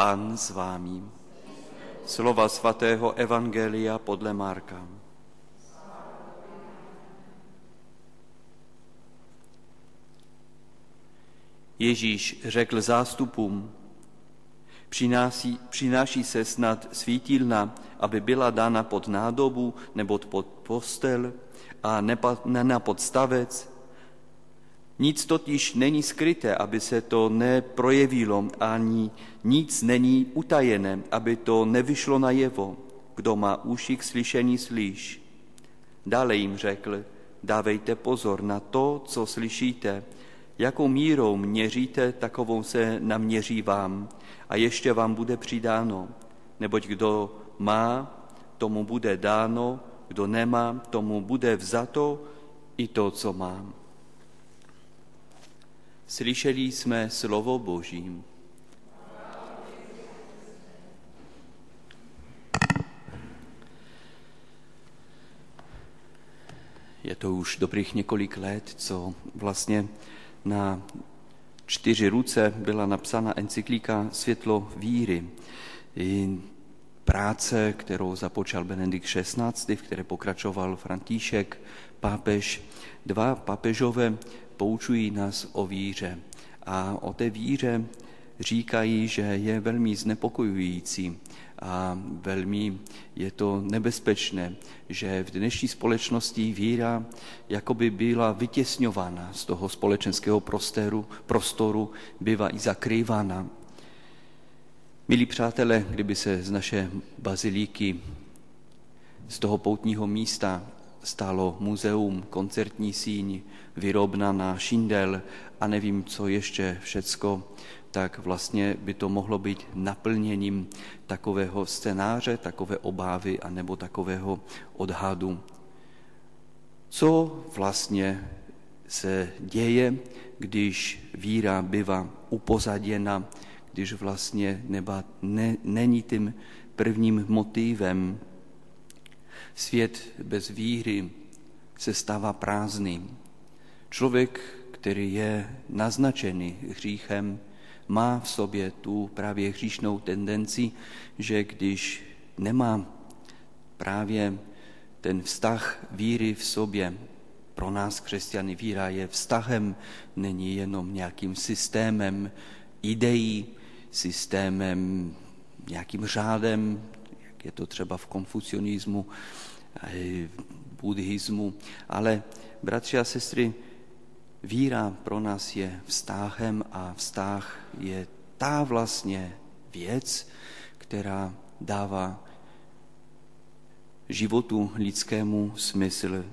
Pán s vámi. Slova svatého Evangelia podle Marka. Ježíš řekl zástupům, přináší, přináší se snad svítilna, aby byla dána pod nádobu nebo pod postel a ne na podstavec. Nic totiž není skryté, aby se to neprojevilo, ani nic není utajené, aby to nevyšlo najevo. Kdo má uši k slyšení, slyš. Dále jim řekl, dávejte pozor na to, co slyšíte, Jakou mírou měříte, takovou se naměří vám a ještě vám bude přidáno. Neboť kdo má, tomu bude dáno, kdo nemá, tomu bude vzato i to, co má. Slyšeli jsme slovo Božím. Je to už dobrých několik let, co vlastně na čtyři ruce byla napsána encyklika Světlo víry. I práce, kterou započal Benedikt XVI, v které pokračoval František, pápež. Dva papežové poučují nás o víře. A o té víře říkají, že je velmi znepokojující a velmi je to nebezpečné, že v dnešní společnosti víra jakoby byla vytěsňována z toho společenského prostoru, prostoru bývá i zakrývána. Milí přátelé, kdyby se z naše bazilíky, z toho poutního místa stálo muzeum, koncertní síň, vyrobna na šindel a nevím, co ještě všecko, tak vlastně by to mohlo být naplněním takového scénáře, takové obávy a nebo takového odhadu. Co vlastně se děje, když víra bývá upozaděna, když vlastně neba, ne, není tím prvním motivem. Svět bez víry se stává prázdným. Člověk, který je naznačený hříchem, má v sobě tu právě hříšnou tendenci, že když nemá právě ten vztah víry v sobě, pro nás křesťany víra je vztahem, není jenom nějakým systémem ideí, systémem, nějakým řádem, je to třeba v konfucionismu, buddhismu, ale bratři a sestry, Víra pro nás je vztahem a vztah je ta vlastně věc, která dává životu lidskému smysl.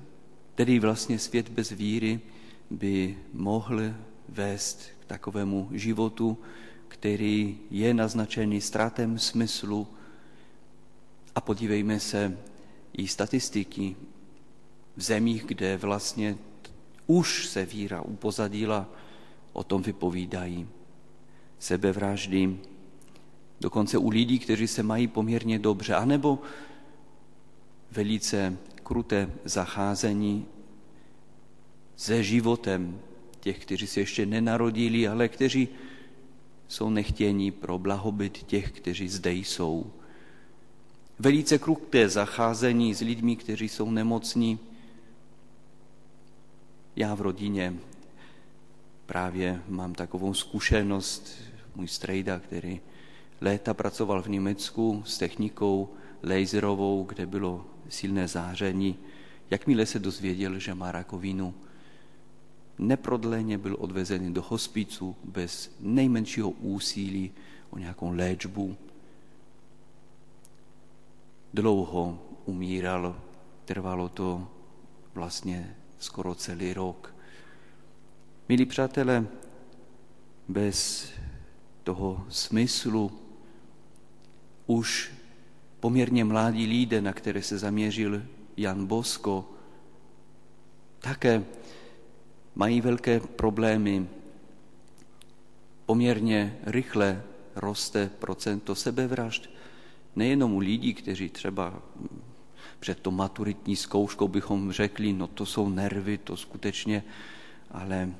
Tedy vlastně svět bez víry by mohl vést k takovému životu, který je naznačený ztrátem smyslu. Podívejme se i statistiky v zemích, kde vlastně už se víra upozadila, o tom vypovídají. Sebevraždy, dokonce u lidí, kteří se mají poměrně dobře, anebo velice kruté zacházení se životem těch, kteří se ještě nenarodili, ale kteří jsou nechtění pro blahobyt těch, kteří zde jsou. Velice kruté zacházení s lidmi, kteří jsou nemocní, já v rodině právě mám takovou zkušenost, můj strejda, který léta pracoval v Německu s technikou laserovou, kde bylo silné záření. Jakmile se dozvěděl, že má rakovinu, neprodleně byl odvezený do hospicu bez nejmenšího úsilí o nějakou léčbu. Dlouho umíral, trvalo to vlastně skoro celý rok. Milí přátelé, bez toho smyslu už poměrně mladí lidé, na které se zaměřil Jan Bosko, také mají velké problémy. Poměrně rychle roste procento sebevražd, nejenom u lidí, kteří třeba před to maturitní zkouškou bychom řekli, no to jsou nervy, to skutečně, ale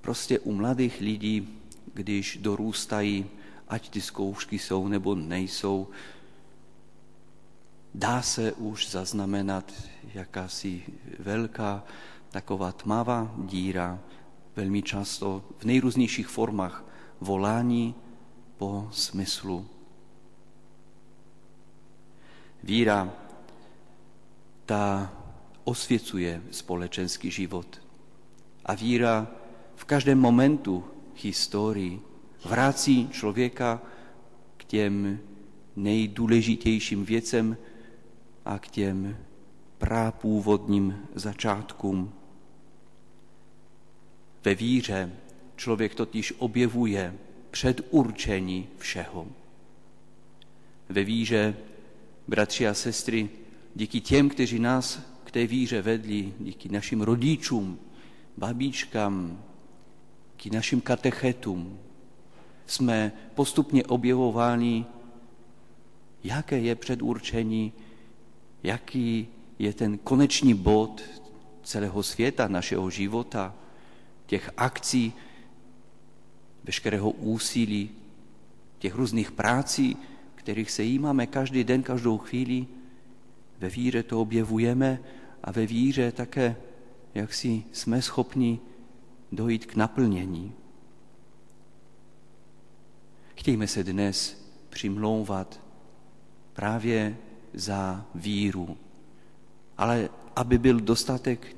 prostě u mladých lidí když dorůstají, ať ty zkoušky jsou nebo nejsou, dá se už zaznamenat jakási velká taková tmavá díra, velmi často v nejrůznějších formách volání po smyslu. Víra, ta osvěcuje společenský život. A víra v každém momentu historii vrací člověka k těm nejdůležitějším věcem a k těm prápůvodním začátkům. Ve víře člověk totiž objevuje předurčení všeho. Ve víře, bratři a sestry, díky těm, kteří nás k té víře vedli, díky našim rodičům, babičkám, k našim katechetům, jsme postupně objevováni, jaké je předurčení, jaký je ten konečný bod celého světa, našeho života, těch akcí, veškerého úsilí, těch různých prací, kterých se jímáme každý den, každou chvíli, ve víře to objevujeme a ve víře také, jak si jsme schopni dojít k naplnění. Chtějme se dnes přimlouvat právě za víru, ale aby byl dostatek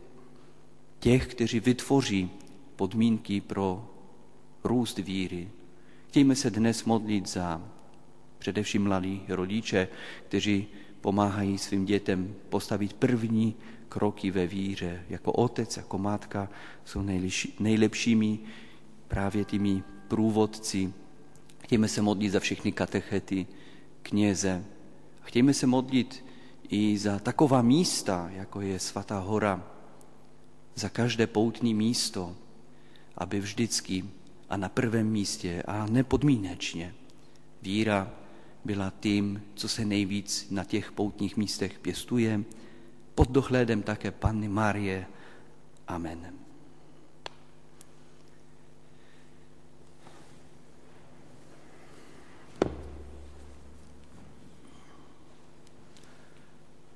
těch, kteří vytvoří podmínky pro růst víry. Chtějme se dnes modlit za především mladí rodiče, kteří pomáhají svým dětem postavit první kroky ve víře. Jako otec, jako matka jsou nejlepšími právě těmi průvodci. Chtějme se modlit za všechny katechety, kněze. Chtějme se modlit i za taková místa, jako je Svatá hora, za každé poutní místo, aby vždycky a na prvém místě a nepodmínečně víra byla tím, co se nejvíc na těch poutních místech pěstuje, pod dohledem také Panny Marie. Amen.